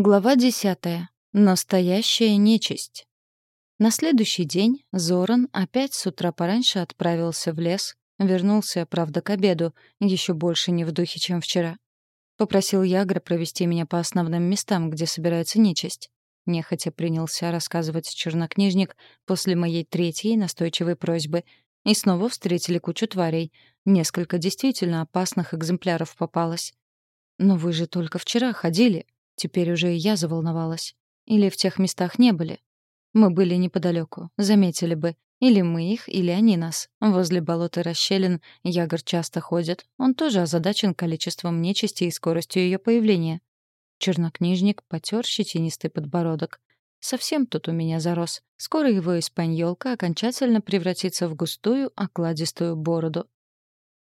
Глава десятая. Настоящая нечисть. На следующий день Зоран опять с утра пораньше отправился в лес, вернулся, правда, к обеду, еще больше не в духе, чем вчера. Попросил Ягра провести меня по основным местам, где собирается нечисть. Нехотя принялся рассказывать чернокнижник после моей третьей настойчивой просьбы. И снова встретили кучу тварей. Несколько действительно опасных экземпляров попалось. «Но вы же только вчера ходили», Теперь уже и я заволновалась. Или в тех местах не были. Мы были неподалеку, заметили бы. Или мы их, или они нас. Возле болота расщелин Ягор часто ходит. Он тоже озадачен количеством нечисти и скоростью ее появления. Чернокнижник потер щетинистый подбородок. Совсем тут у меня зарос. Скоро его испаньолка окончательно превратится в густую, окладистую бороду.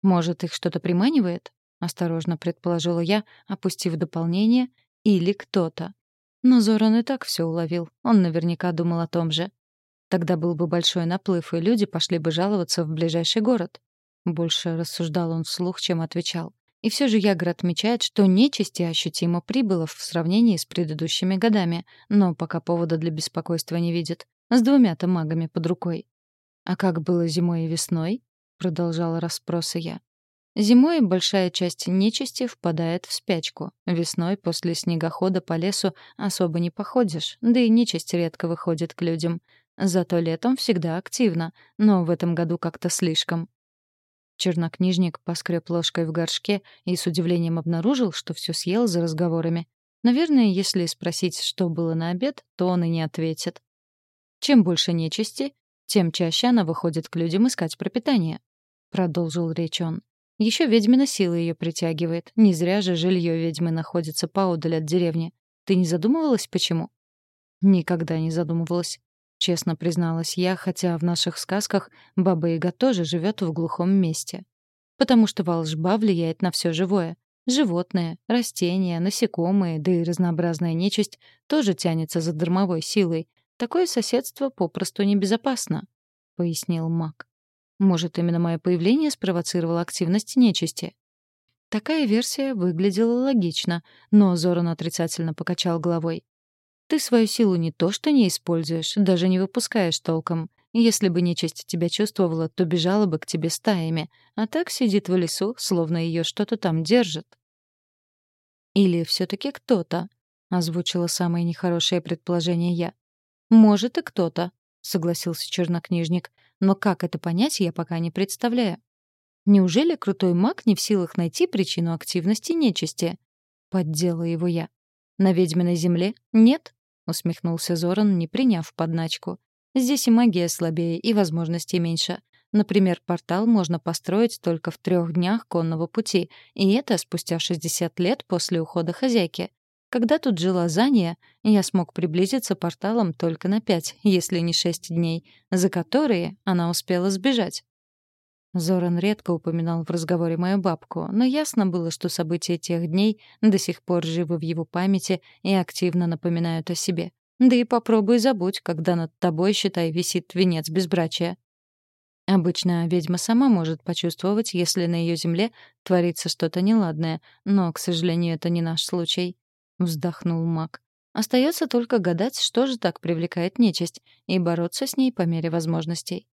«Может, их что-то приманивает?» — осторожно предположила я, опустив дополнение или кто-то. Но Зоран и так все уловил. Он наверняка думал о том же. Тогда был бы большой наплыв, и люди пошли бы жаловаться в ближайший город. Больше рассуждал он вслух, чем отвечал. И все же Ягр отмечает, что нечисти ощутимо прибыло в сравнении с предыдущими годами, но пока повода для беспокойства не видит. С двумя-то магами под рукой. «А как было зимой и весной?» — продолжала расспросы я. Зимой большая часть нечисти впадает в спячку. Весной после снегохода по лесу особо не походишь, да и нечисть редко выходит к людям. Зато летом всегда активно, но в этом году как-то слишком. Чернокнижник поскреб ложкой в горшке и с удивлением обнаружил, что все съел за разговорами. Наверное, если спросить, что было на обед, то он и не ответит. Чем больше нечисти, тем чаще она выходит к людям искать пропитание, продолжил речь он. Еще ведьмина сила ее притягивает. Не зря же жилье ведьмы находится поодаль от деревни. Ты не задумывалась, почему? Никогда не задумывалась. Честно призналась я, хотя в наших сказках Баба-Яга тоже живет в глухом месте. Потому что волжба влияет на все живое. Животные, растения, насекомые, да и разнообразная нечисть тоже тянется за дармовой силой. Такое соседство попросту небезопасно, — пояснил маг. Может, именно мое появление спровоцировало активность нечисти? Такая версия выглядела логично, но Зоран отрицательно покачал головой. Ты свою силу не то что не используешь, даже не выпускаешь толком. Если бы нечисть тебя чувствовала, то бежала бы к тебе стаями, а так сидит в лесу, словно ее что-то там держит. Или все таки кто-то, озвучила самое нехорошее предположение я. Может и кто-то, согласился чернокнижник. Но как это понять, я пока не представляю. Неужели крутой маг не в силах найти причину активности нечисти? Поддела его я. На ведьминой земле? Нет, усмехнулся Зоран, не приняв подначку. Здесь и магия слабее, и возможностей меньше. Например, портал можно построить только в трех днях конного пути, и это спустя 60 лет после ухода хозяйки. Когда тут жила Зания, я смог приблизиться порталом только на пять, если не шесть дней, за которые она успела сбежать. Зоран редко упоминал в разговоре мою бабку, но ясно было, что события тех дней до сих пор живы в его памяти и активно напоминают о себе. Да и попробуй забудь, когда над тобой, считай, висит венец безбрачия. Обычно ведьма сама может почувствовать, если на ее земле творится что-то неладное, но, к сожалению, это не наш случай вздохнул маг. Остается только гадать, что же так привлекает нечисть, и бороться с ней по мере возможностей.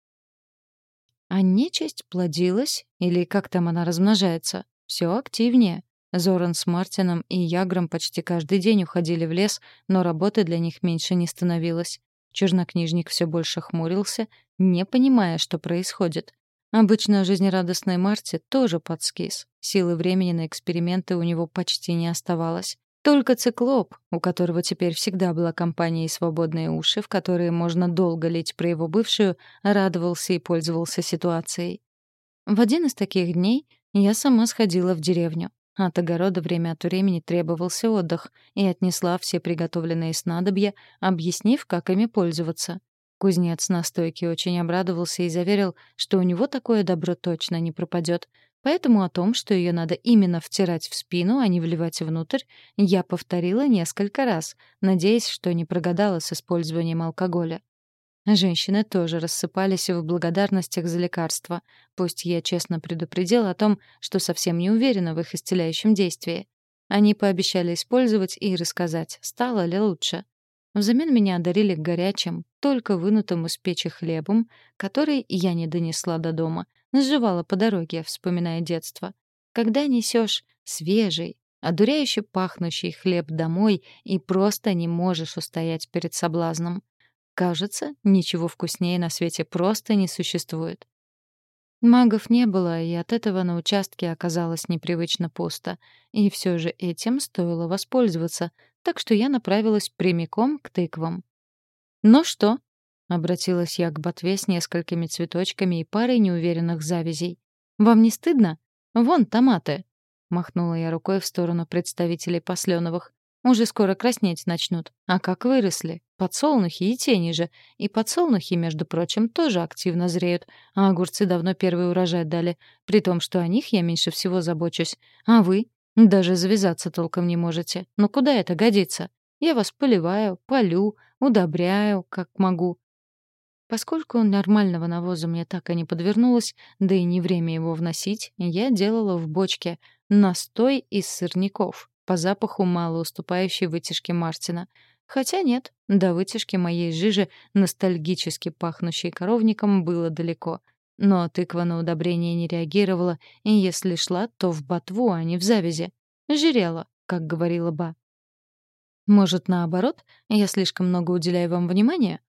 А нечисть плодилась, или как там она размножается, все активнее. Зоран с Мартином и Ягром почти каждый день уходили в лес, но работы для них меньше не становилось. Чернокнижник все больше хмурился, не понимая, что происходит. Обычно жизнерадостной Марти тоже подскис. Силы времени на эксперименты у него почти не оставалось. Только циклоп, у которого теперь всегда была компания и свободные уши, в которые можно долго лить про его бывшую, радовался и пользовался ситуацией. В один из таких дней я сама сходила в деревню. От огорода время от времени требовался отдых, и отнесла все приготовленные снадобья, объяснив, как ими пользоваться. Кузнец на стойке очень обрадовался и заверил, что у него такое добро точно не пропадет, Поэтому о том, что ее надо именно втирать в спину, а не вливать внутрь, я повторила несколько раз, надеясь, что не прогадала с использованием алкоголя. Женщины тоже рассыпались в благодарностях за лекарства, пусть я честно предупредила о том, что совсем не уверена в их исцеляющем действии. Они пообещали использовать и рассказать, стало ли лучше. Взамен меня одарили горячим, только вынутым из печи хлебом, который я не донесла до дома, наживала по дороге, вспоминая детство. Когда несешь свежий, одуряюще пахнущий хлеб домой и просто не можешь устоять перед соблазном. Кажется, ничего вкуснее на свете просто не существует. Магов не было, и от этого на участке оказалось непривычно пусто. И все же этим стоило воспользоваться, так что я направилась прямиком к тыквам. «Ну что?» — обратилась я к ботве с несколькими цветочками и парой неуверенных завязей. «Вам не стыдно? Вон томаты!» — махнула я рукой в сторону представителей Посленовых. «Уже скоро краснеть начнут. А как выросли? Подсолнухи и тени же. И подсолнухи, между прочим, тоже активно зреют. А огурцы давно первый урожай дали. При том, что о них я меньше всего забочусь. А вы? Даже завязаться толком не можете. Но куда это годится? Я вас поливаю, полю, удобряю, как могу. Поскольку нормального навоза мне так и не подвернулось, да и не время его вносить, я делала в бочке настой из сырников, по запаху мало уступающей вытяжке Мартина. Хотя нет, до вытяжки моей жижи, ностальгически пахнущей коровником, было далеко — но тыква на удобрение не реагировала, и если шла, то в ботву, а не в завязи. Жирела, как говорила Ба. «Может, наоборот, я слишком много уделяю вам внимания?»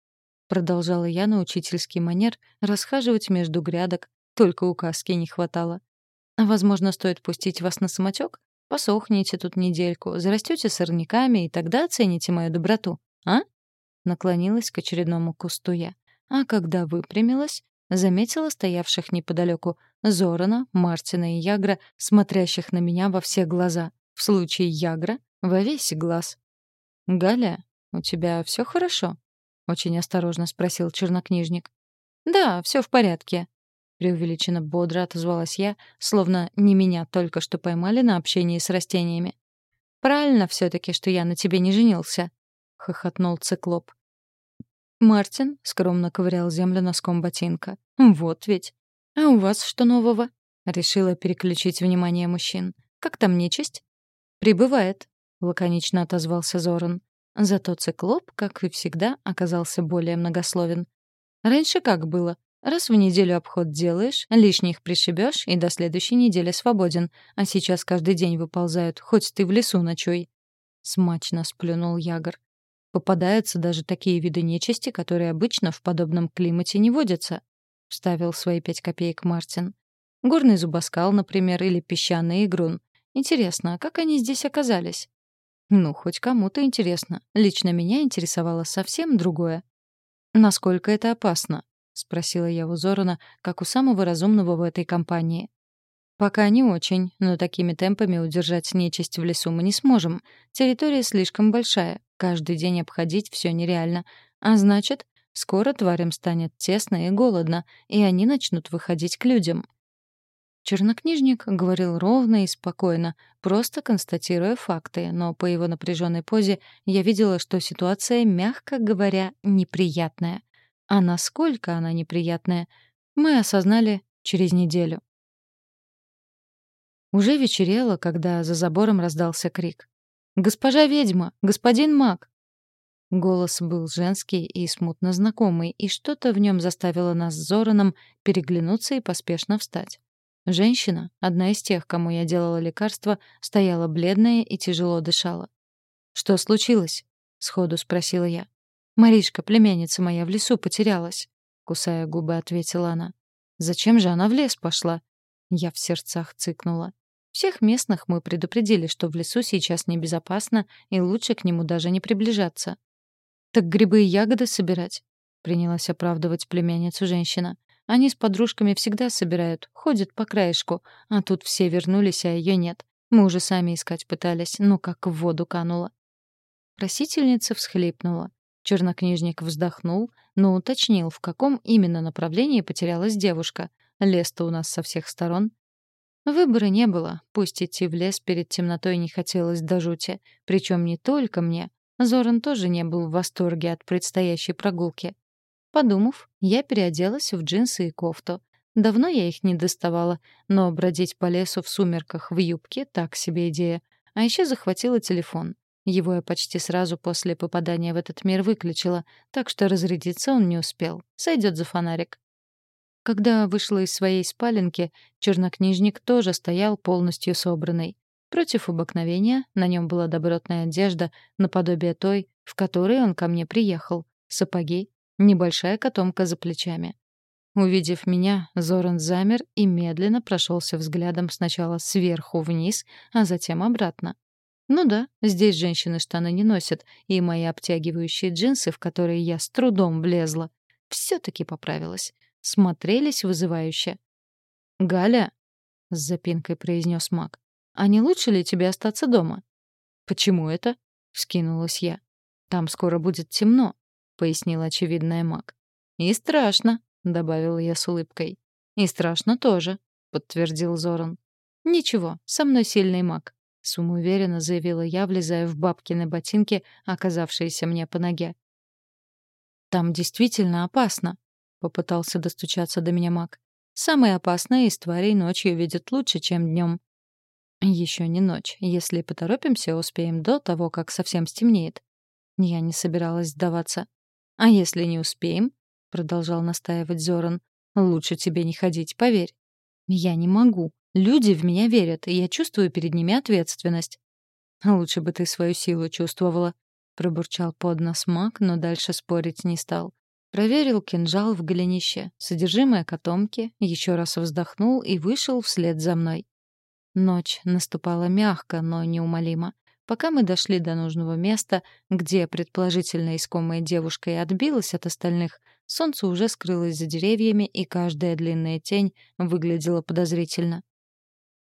Продолжала я на учительский манер расхаживать между грядок, только указки не хватало. «Возможно, стоит пустить вас на самотек? Посохните тут недельку, зарастете сорняками, и тогда оцените мою доброту, а?» Наклонилась к очередному кусту я. А когда выпрямилась, заметила стоявших неподалеку Зорана, Мартина и Ягра, смотрящих на меня во все глаза. В случае Ягра — во весь глаз. «Галя, у тебя все хорошо?» — очень осторожно спросил чернокнижник. «Да, все в порядке», — преувеличенно бодро отозвалась я, словно не меня только что поймали на общении с растениями. «Правильно все таки что я на тебе не женился», — хохотнул циклоп. Мартин скромно ковырял землю носком ботинка. «Вот ведь. А у вас что нового?» Решила переключить внимание мужчин. «Как там нечисть?» «Прибывает», — лаконично отозвался Зоран. Зато циклоп, как и всегда, оказался более многословен. «Раньше как было? Раз в неделю обход делаешь, лишних пришибешь и до следующей недели свободен, а сейчас каждый день выползают, хоть ты в лесу ночуй». Смачно сплюнул Ягор. Попадаются даже такие виды нечисти, которые обычно в подобном климате не водятся», — вставил свои пять копеек Мартин. «Горный зубоскал, например, или песчаный игрун. Интересно, а как они здесь оказались?» «Ну, хоть кому-то интересно. Лично меня интересовало совсем другое». «Насколько это опасно?» — спросила я у Зорана, как у самого разумного в этой компании. «Пока не очень, но такими темпами удержать нечисть в лесу мы не сможем. Территория слишком большая, каждый день обходить все нереально. А значит, скоро тварям станет тесно и голодно, и они начнут выходить к людям». Чернокнижник говорил ровно и спокойно, просто констатируя факты, но по его напряженной позе я видела, что ситуация, мягко говоря, неприятная. А насколько она неприятная, мы осознали через неделю. Уже вечерело, когда за забором раздался крик. «Госпожа ведьма! Господин маг!» Голос был женский и смутно знакомый, и что-то в нем заставило нас с Зораном переглянуться и поспешно встать. Женщина, одна из тех, кому я делала лекарство, стояла бледная и тяжело дышала. «Что случилось?» — сходу спросила я. «Маришка, племянница моя, в лесу потерялась», — кусая губы, ответила она. «Зачем же она в лес пошла?» Я в сердцах цыкнула. Всех местных мы предупредили, что в лесу сейчас небезопасно и лучше к нему даже не приближаться. «Так грибы и ягоды собирать?» — принялась оправдывать племянницу женщина. «Они с подружками всегда собирают, ходят по краешку, а тут все вернулись, а ее нет. Мы уже сами искать пытались, но как в воду канула». Просительница всхлипнула. Чернокнижник вздохнул, но уточнил, в каком именно направлении потерялась девушка. Лес-то у нас со всех сторон. Выбора не было. Пусть идти в лес перед темнотой не хотелось до жути. Причем не только мне. Зоран тоже не был в восторге от предстоящей прогулки. Подумав, я переоделась в джинсы и кофту. Давно я их не доставала, но бродить по лесу в сумерках в юбке — так себе идея. А еще захватила телефон. Его я почти сразу после попадания в этот мир выключила, так что разрядиться он не успел. Сойдет за фонарик. Когда вышла из своей спаленки, чернокнижник тоже стоял полностью собранный. Против обыкновения на нем была добротная одежда, наподобие той, в которой он ко мне приехал, сапоги, небольшая котомка за плечами. Увидев меня, Зоран замер и медленно прошелся взглядом сначала сверху вниз, а затем обратно. Ну да, здесь женщины штаны не носят, и мои обтягивающие джинсы, в которые я с трудом влезла, все таки поправилась. Смотрелись вызывающе. «Галя», — с запинкой произнес маг, — «а не лучше ли тебе остаться дома?» «Почему это?» — вскинулась я. «Там скоро будет темно», — пояснила очевидная маг. «И страшно», — добавила я с улыбкой. «И страшно тоже», — подтвердил Зоран. «Ничего, со мной сильный маг», — самоуверенно заявила я, влезая в бабкины ботинки, оказавшиеся мне по ноге. «Там действительно опасно», — попытался достучаться до меня маг. «Самые опасные из тварей ночью видят лучше, чем днем». Еще не ночь. Если поторопимся, успеем до того, как совсем стемнеет. Я не собиралась сдаваться. А если не успеем, продолжал настаивать Зоран. Лучше тебе не ходить, поверь. Я не могу. Люди в меня верят, и я чувствую перед ними ответственность. Лучше бы ты свою силу чувствовала, пробурчал под нос маг, но дальше спорить не стал. Проверил кинжал в голенище, содержимое котомки, еще раз вздохнул и вышел вслед за мной. Ночь наступала мягко, но неумолимо. Пока мы дошли до нужного места, где предположительно искомая девушка и отбилась от остальных, солнце уже скрылось за деревьями, и каждая длинная тень выглядела подозрительно.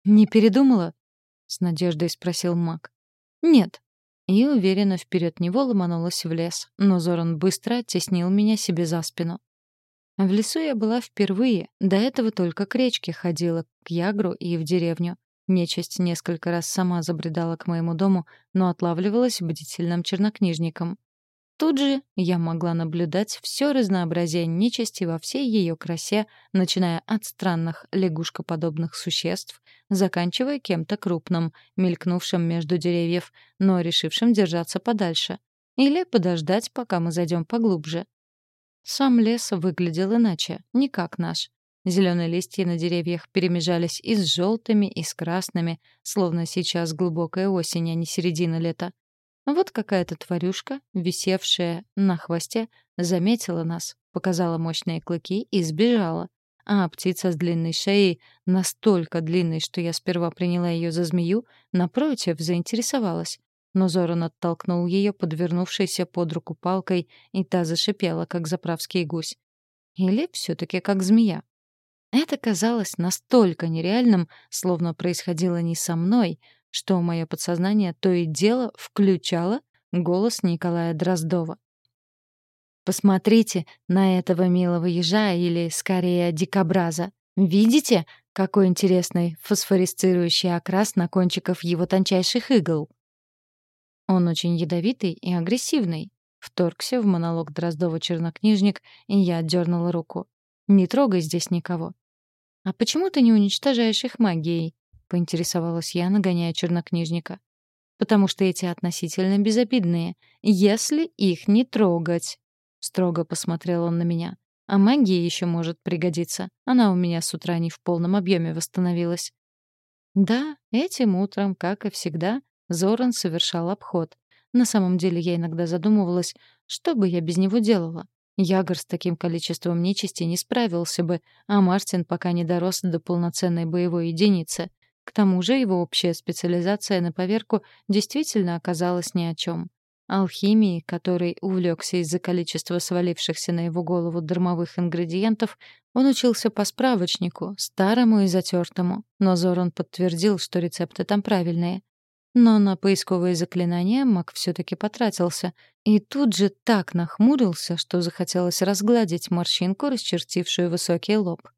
«Не передумала?» — с надеждой спросил маг. «Нет». И уверенно вперед него ломанулась в лес, но Зоран быстро оттеснил меня себе за спину. В лесу я была впервые, до этого только к речке ходила, к Ягру и в деревню. Нечисть несколько раз сама забредала к моему дому, но отлавливалась бдительным чернокнижником. Тут же я могла наблюдать все разнообразие нечисти во всей ее красе, начиная от странных лягушкоподобных существ, заканчивая кем-то крупным, мелькнувшим между деревьев, но решившим держаться подальше. Или подождать, пока мы зайдем поглубже. Сам лес выглядел иначе, не как наш. Зеленые листья на деревьях перемежались и с желтыми, и с красными, словно сейчас глубокая осень, а не середина лета. Вот какая-то тварюшка, висевшая на хвосте, заметила нас, показала мощные клыки и сбежала. А птица с длинной шеей, настолько длинной, что я сперва приняла ее за змею, напротив, заинтересовалась. Но Зоран оттолкнул ее, подвернувшейся под руку палкой, и та зашипела, как заправский гусь. Или все таки как змея. Это казалось настолько нереальным, словно происходило не со мной, что мое подсознание то и дело включало голос Николая Дроздова. «Посмотрите на этого милого ежа или, скорее, дикобраза. Видите, какой интересный фосфорисцирующий окрас на кончиках его тончайших игл?» Он очень ядовитый и агрессивный. Вторгся в монолог Дроздова чернокнижник, и я отдернула руку. Не трогай здесь никого. А почему ты не уничтожаешь их магией? поинтересовалась я, нагоняя чернокнижника. Потому что эти относительно безобидные, если их не трогать. Строго посмотрел он на меня. А магия еще может пригодиться. Она у меня с утра не в полном объеме восстановилась. Да, этим утром, как и всегда, Зоран совершал обход. На самом деле я иногда задумывалась, что бы я без него делала. Ягор с таким количеством нечисти не справился бы, а Мартин пока не дорос до полноценной боевой единицы. К тому же его общая специализация на поверку действительно оказалась ни о чем. Алхимии, которой увлекся из-за количества свалившихся на его голову дармовых ингредиентов, он учился по справочнику, старому и затертому, но Зоран подтвердил, что рецепты там правильные. Но на поисковые заклинания маг все-таки потратился. И тут же так нахмурился, что захотелось разгладить морщинку, расчертившую высокий лоб.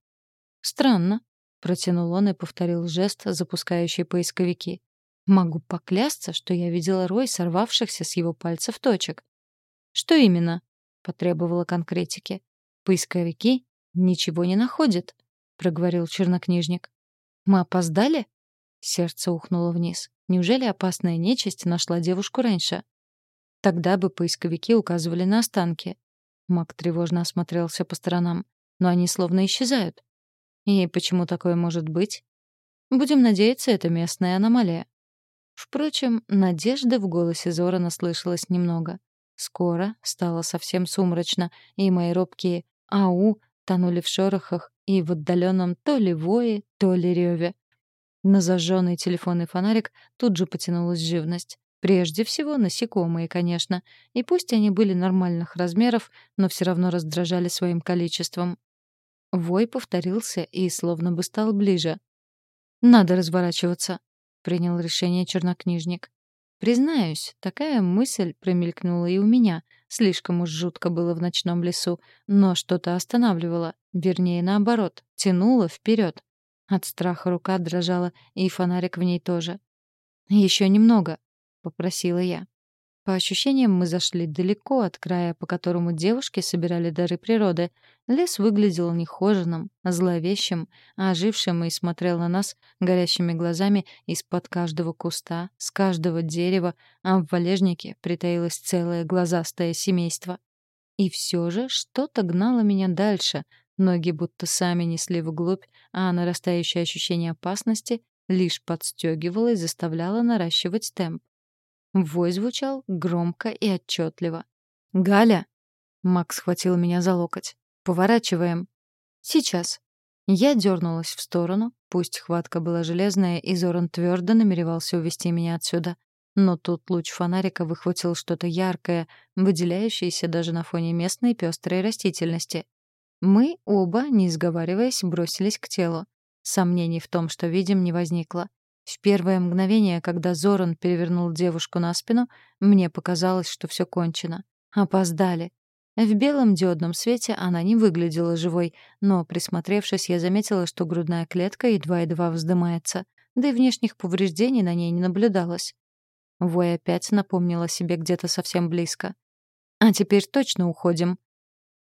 «Странно», — протянул он и повторил жест, запускающий поисковики. «Могу поклясться, что я видела рой сорвавшихся с его пальцев точек». «Что именно?» — потребовала конкретики. «Поисковики ничего не находят», — проговорил чернокнижник. «Мы опоздали?» Сердце ухнуло вниз. Неужели опасная нечисть нашла девушку раньше? Тогда бы поисковики указывали на останки. Мак тревожно осмотрелся по сторонам. Но они словно исчезают. И почему такое может быть? Будем надеяться, это местная аномалия. Впрочем, надежды в голосе Зорана слышалось немного. Скоро стало совсем сумрачно, и мои робкие «ау» тонули в шорохах и в отдаленном то ли вое, то ли реве. На зажженный телефонный фонарик тут же потянулась живность. Прежде всего, насекомые, конечно. И пусть они были нормальных размеров, но все равно раздражали своим количеством. Вой повторился и словно бы стал ближе. «Надо разворачиваться», — принял решение чернокнижник. Признаюсь, такая мысль промелькнула и у меня. Слишком уж жутко было в ночном лесу, но что-то останавливало, вернее, наоборот, тянуло вперед. От страха рука дрожала, и фонарик в ней тоже. «Еще немного», — попросила я. По ощущениям, мы зашли далеко от края, по которому девушки собирали дары природы. Лес выглядел нехоженным, зловещим, ожившим и смотрел на нас горящими глазами из-под каждого куста, с каждого дерева, а в валежнике притаилось целое глазастое семейство. И все же что-то гнало меня дальше, Ноги будто сами несли вглубь, а нарастающее ощущение опасности лишь подстегивало и заставляло наращивать темп. Вой звучал громко и отчетливо. «Галя!» Макс схватил меня за локоть. «Поворачиваем». «Сейчас». Я дернулась в сторону, пусть хватка была железная, и Зоран твердо намеревался увести меня отсюда. Но тут луч фонарика выхватил что-то яркое, выделяющееся даже на фоне местной пестрой растительности. Мы оба, не сговариваясь, бросились к телу. Сомнений в том, что видим, не возникло. В первое мгновение, когда Зоран перевернул девушку на спину, мне показалось, что все кончено. Опоздали. В белом диодном свете она не выглядела живой, но, присмотревшись, я заметила, что грудная клетка едва-едва вздымается, да и внешних повреждений на ней не наблюдалось. Вой опять напомнила себе где-то совсем близко. «А теперь точно уходим»,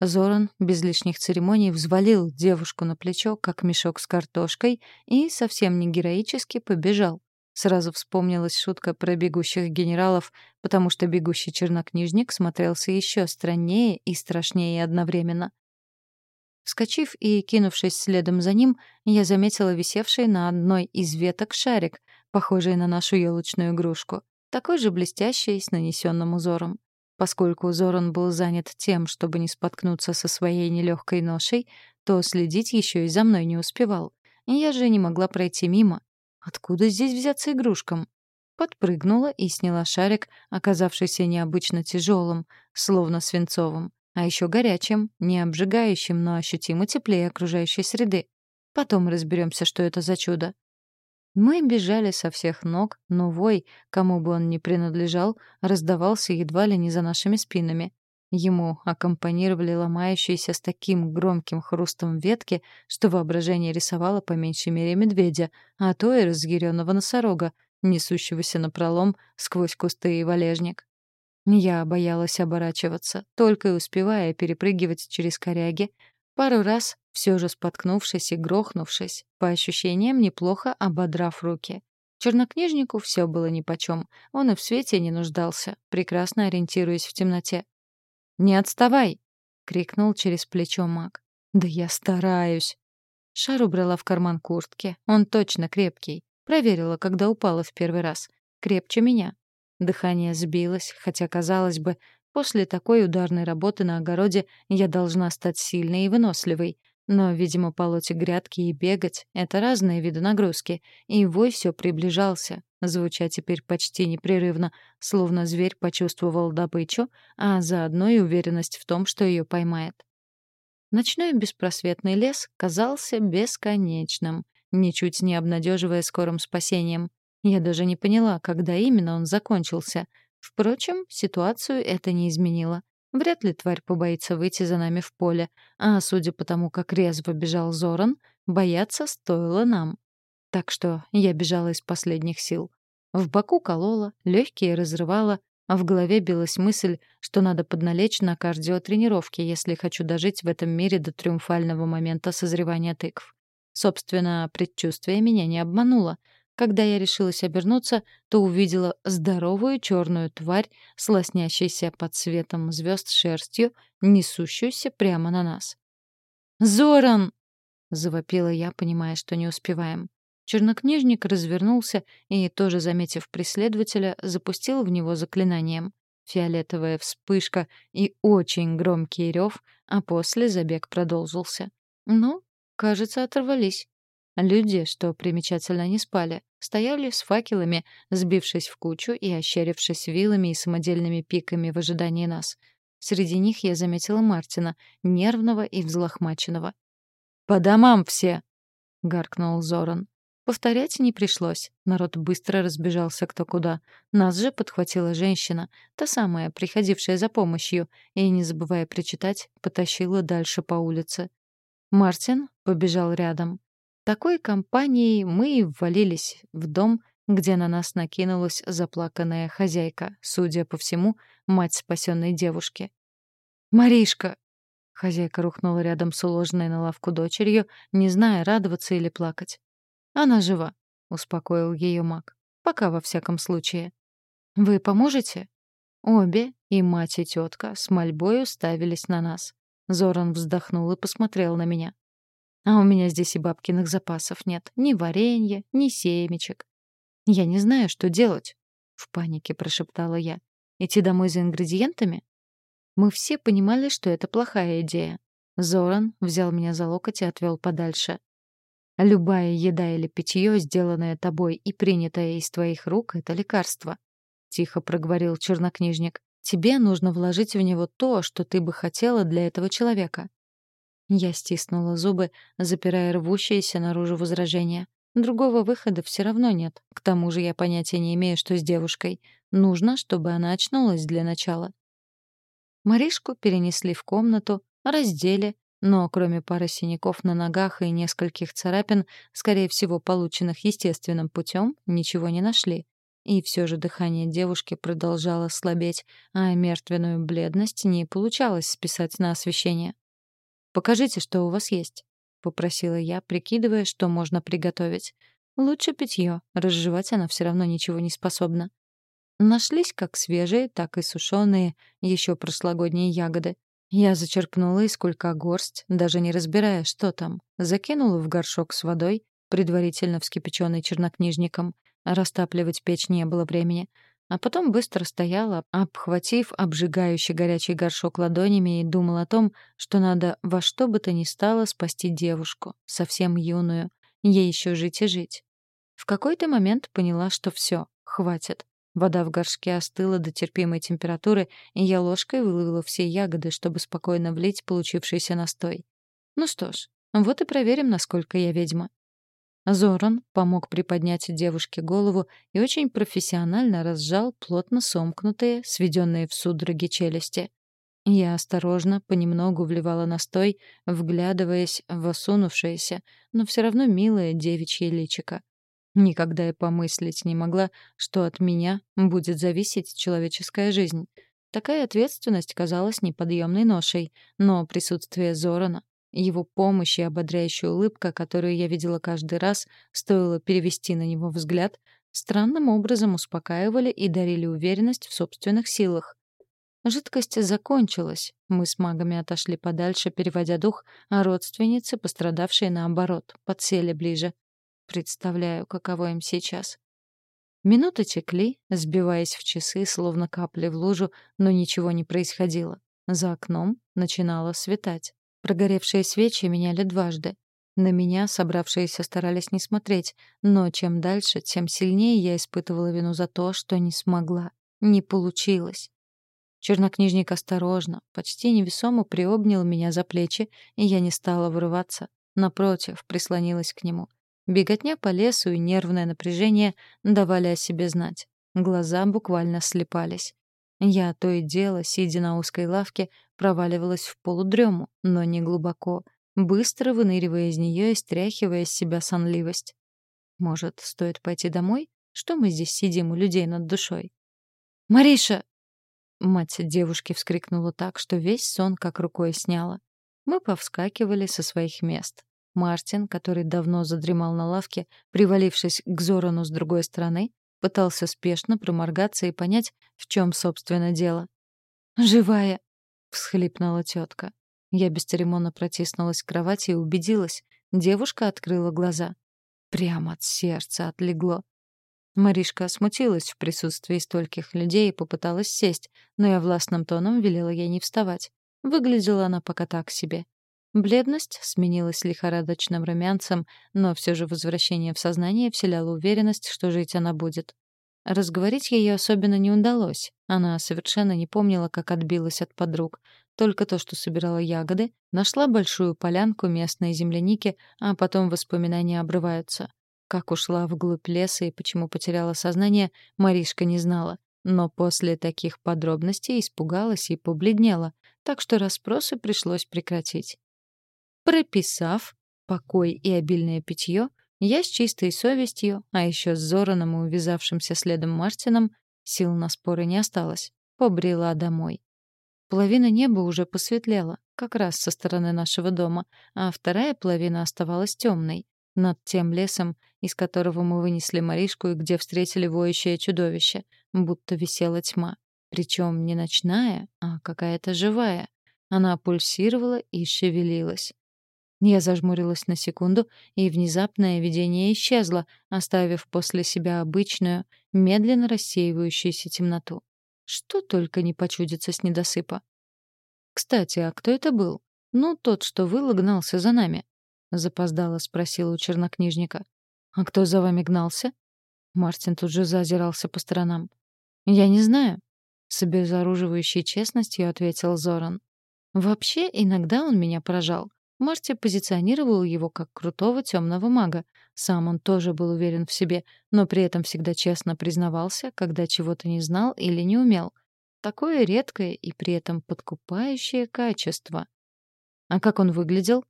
Зоран без лишних церемоний взвалил девушку на плечо, как мешок с картошкой, и совсем не героически побежал. Сразу вспомнилась шутка про бегущих генералов, потому что бегущий чернокнижник смотрелся еще страннее и страшнее одновременно. Вскочив и кинувшись следом за ним, я заметила висевший на одной из веток шарик, похожий на нашу елочную игрушку, такой же блестящий с нанесенным узором. Поскольку Зоран был занят тем, чтобы не споткнуться со своей нелегкой ношей, то следить еще и за мной не успевал. Я же не могла пройти мимо. Откуда здесь взяться игрушкам? Подпрыгнула и сняла шарик, оказавшийся необычно тяжелым, словно свинцовым, а еще горячим, не обжигающим, но ощутимо теплее окружающей среды. Потом разберемся, что это за чудо. Мы бежали со всех ног, но вой, кому бы он ни принадлежал, раздавался едва ли не за нашими спинами. Ему аккомпанировали ломающиеся с таким громким хрустом ветки, что воображение рисовало по меньшей мере медведя, а то и разъяренного носорога, несущегося напролом сквозь кусты и валежник. Я боялась оборачиваться, только и успевая перепрыгивать через коряги, пару раз все же споткнувшись и грохнувшись, по ощущениям неплохо ободрав руки. Чернокнижнику все было нипочем, он и в свете не нуждался, прекрасно ориентируясь в темноте. «Не отставай!» — крикнул через плечо маг. «Да я стараюсь!» Шар убрала в карман куртки. Он точно крепкий. Проверила, когда упала в первый раз. Крепче меня. Дыхание сбилось, хотя, казалось бы, после такой ударной работы на огороде я должна стать сильной и выносливой. Но, видимо, полоть грядки и бегать — это разные виды нагрузки, и вой все приближался, звуча теперь почти непрерывно, словно зверь почувствовал добычу, а заодно и уверенность в том, что ее поймает. Ночной беспросветный лес казался бесконечным, ничуть не обнадеживая скорым спасением. Я даже не поняла, когда именно он закончился. Впрочем, ситуацию это не изменило. Вряд ли тварь побоится выйти за нами в поле, а судя по тому, как резво бежал Зоран, бояться стоило нам. Так что я бежала из последних сил. В боку колола, легкие разрывала, а в голове билась мысль, что надо подналечь на кардиотренировке, если хочу дожить в этом мире до триумфального момента созревания тыкв. Собственно, предчувствие меня не обмануло. Когда я решилась обернуться, то увидела здоровую черную тварь с лоснящейся под светом звезд шерстью, несущуюся прямо на нас. «Зоран!» — завопила я, понимая, что не успеваем. Чернокнижник развернулся и, тоже заметив преследователя, запустил в него заклинанием. Фиолетовая вспышка и очень громкий рев, а после забег продолжился. Ну, кажется, оторвались. Люди, что примечательно не спали, стояли с факелами, сбившись в кучу и ощерившись вилами и самодельными пиками в ожидании нас. Среди них я заметила Мартина, нервного и взлохмаченного. «По домам все!» — гаркнул Зоран. Повторять не пришлось. Народ быстро разбежался кто куда. Нас же подхватила женщина, та самая, приходившая за помощью, и, не забывая причитать, потащила дальше по улице. Мартин побежал рядом. Такой компанией мы и ввалились в дом, где на нас накинулась заплаканная хозяйка, судя по всему, мать спасенной девушки. «Маришка!» Хозяйка рухнула рядом с уложенной на лавку дочерью, не зная, радоваться или плакать. «Она жива», — успокоил ее маг. «Пока, во всяком случае». «Вы поможете?» Обе, и мать, и тетка, с мольбой уставились на нас. Зоран вздохнул и посмотрел на меня. А у меня здесь и бабкиных запасов нет. Ни варенья, ни семечек. Я не знаю, что делать, — в панике прошептала я. Идти домой за ингредиентами? Мы все понимали, что это плохая идея. Зоран взял меня за локоть и отвел подальше. Любая еда или питье, сделанное тобой и принятое из твоих рук, — это лекарство. Тихо проговорил чернокнижник. Тебе нужно вложить в него то, что ты бы хотела для этого человека. Я стиснула зубы, запирая рвущиеся наружу возражения. Другого выхода все равно нет. К тому же я понятия не имею, что с девушкой. Нужно, чтобы она очнулась для начала. Маришку перенесли в комнату, раздели, но кроме пары синяков на ногах и нескольких царапин, скорее всего, полученных естественным путем, ничего не нашли. И все же дыхание девушки продолжало слабеть, а мертвенную бледность не получалось списать на освещение. «Покажите, что у вас есть», — попросила я, прикидывая, что можно приготовить. «Лучше питье, разжевать она все равно ничего не способна». Нашлись как свежие, так и сушеные, еще прошлогодние ягоды. Я зачерпнула из кулька горсть, даже не разбирая, что там, закинула в горшок с водой, предварительно вскипяченный чернокнижником. Растапливать печь не было времени — а потом быстро стояла, обхватив обжигающий горячий горшок ладонями и думала о том, что надо во что бы то ни стало спасти девушку, совсем юную, ей еще жить и жить. В какой-то момент поняла, что все, хватит. Вода в горшке остыла до терпимой температуры, и я ложкой выловила все ягоды, чтобы спокойно влить получившийся настой. Ну что ж, вот и проверим, насколько я ведьма. Зоран помог приподнять девушке голову и очень профессионально разжал плотно сомкнутые, сведенные в судороги челюсти. Я осторожно, понемногу вливала настой, вглядываясь в осунувшееся, но все равно милое девичье личико. Никогда я помыслить не могла, что от меня будет зависеть человеческая жизнь. Такая ответственность казалась неподъемной ношей, но присутствие Зорана, его помощь и ободряющая улыбка, которую я видела каждый раз, стоило перевести на него взгляд, странным образом успокаивали и дарили уверенность в собственных силах. Жидкость закончилась. Мы с магами отошли подальше, переводя дух, а родственницы, пострадавшие наоборот, подсели ближе. Представляю, каково им сейчас. Минуты текли, сбиваясь в часы, словно капли в лужу, но ничего не происходило. За окном начинало светать. Прогоревшие свечи меняли дважды. На меня собравшиеся старались не смотреть, но чем дальше, тем сильнее я испытывала вину за то, что не смогла. Не получилось. Чернокнижник осторожно, почти невесомо приобнял меня за плечи, и я не стала вырываться. Напротив, прислонилась к нему. Беготня по лесу и нервное напряжение давали о себе знать. Глаза буквально слепались. Я то и дело, сидя на узкой лавке, проваливалась в полудрему, но не глубоко, быстро выныривая из нее и стряхивая с себя сонливость. Может, стоит пойти домой? Что мы здесь сидим у людей над душой? «Мариша!» Мать девушки вскрикнула так, что весь сон как рукой сняла. Мы повскакивали со своих мест. Мартин, который давно задремал на лавке, привалившись к Зорану с другой стороны, пытался спешно проморгаться и понять, в чем, собственно, дело. «Живая!» — всхлипнула тетка. Я бесцеремонно протиснулась к кровати и убедилась. Девушка открыла глаза. Прямо от сердца отлегло. Маришка смутилась в присутствии стольких людей и попыталась сесть, но я властным тоном велела ей не вставать. Выглядела она пока так себе. Бледность сменилась лихорадочным румянцем, но все же возвращение в сознание вселяло уверенность, что жить она будет. Разговорить ее особенно не удалось. Она совершенно не помнила, как отбилась от подруг. Только то, что собирала ягоды, нашла большую полянку местной земляники, а потом воспоминания обрываются. Как ушла вглубь леса и почему потеряла сознание, Маришка не знала. Но после таких подробностей испугалась и побледнела, так что расспросы пришлось прекратить. Прописав покой и обильное питье, я с чистой совестью, а еще с Зораном и увязавшимся следом Мартином, сил на споры не осталось, побрела домой. Половина неба уже посветлела, как раз со стороны нашего дома, а вторая половина оставалась темной, над тем лесом, из которого мы вынесли Маришку и где встретили воющее чудовище, будто висела тьма. Причем не ночная, а какая-то живая. Она пульсировала и шевелилась. Я зажмурилась на секунду, и внезапное видение исчезло, оставив после себя обычную, медленно рассеивающуюся темноту. Что только не почудится с недосыпа. «Кстати, а кто это был? Ну, тот, что выл гнался за нами», — запоздало спросила у чернокнижника. «А кто за вами гнался?» Мартин тут же зазирался по сторонам. «Я не знаю», — с обезоруживающей честностью ответил Зоран. «Вообще, иногда он меня поражал. Марти позиционировал его как крутого темного мага. Сам он тоже был уверен в себе, но при этом всегда честно признавался, когда чего-то не знал или не умел. Такое редкое и при этом подкупающее качество. А как он выглядел?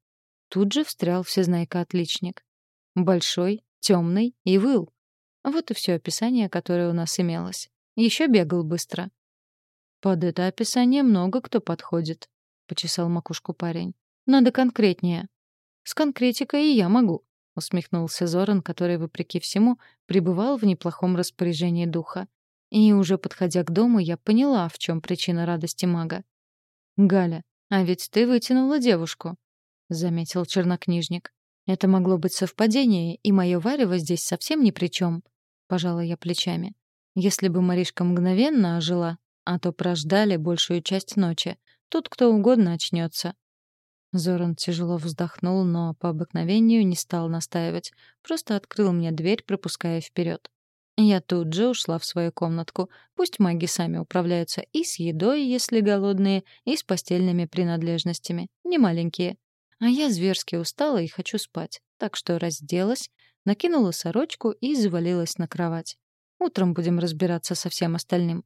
Тут же встрял всезнайка-отличник. Большой, темный и выл. Вот и все описание, которое у нас имелось. Еще бегал быстро. «Под это описание много кто подходит», — почесал макушку парень. Надо конкретнее. С конкретикой и я могу, усмехнулся Зоран, который вопреки всему пребывал в неплохом распоряжении духа. И уже подходя к дому, я поняла, в чем причина радости мага. Галя, а ведь ты вытянула девушку, заметил чернокнижник. Это могло быть совпадение, и мое варево здесь совсем ни при чем. Пожала я плечами. Если бы Маришка мгновенно ожила, а то прождали большую часть ночи, тут кто угодно очнется. Зоран тяжело вздохнул, но по обыкновению не стал настаивать, просто открыл мне дверь, пропуская вперед. Я тут же ушла в свою комнатку. Пусть маги сами управляются и с едой, если голодные, и с постельными принадлежностями, не маленькие. А я зверски устала и хочу спать, так что разделась, накинула сорочку и завалилась на кровать. Утром будем разбираться со всем остальным.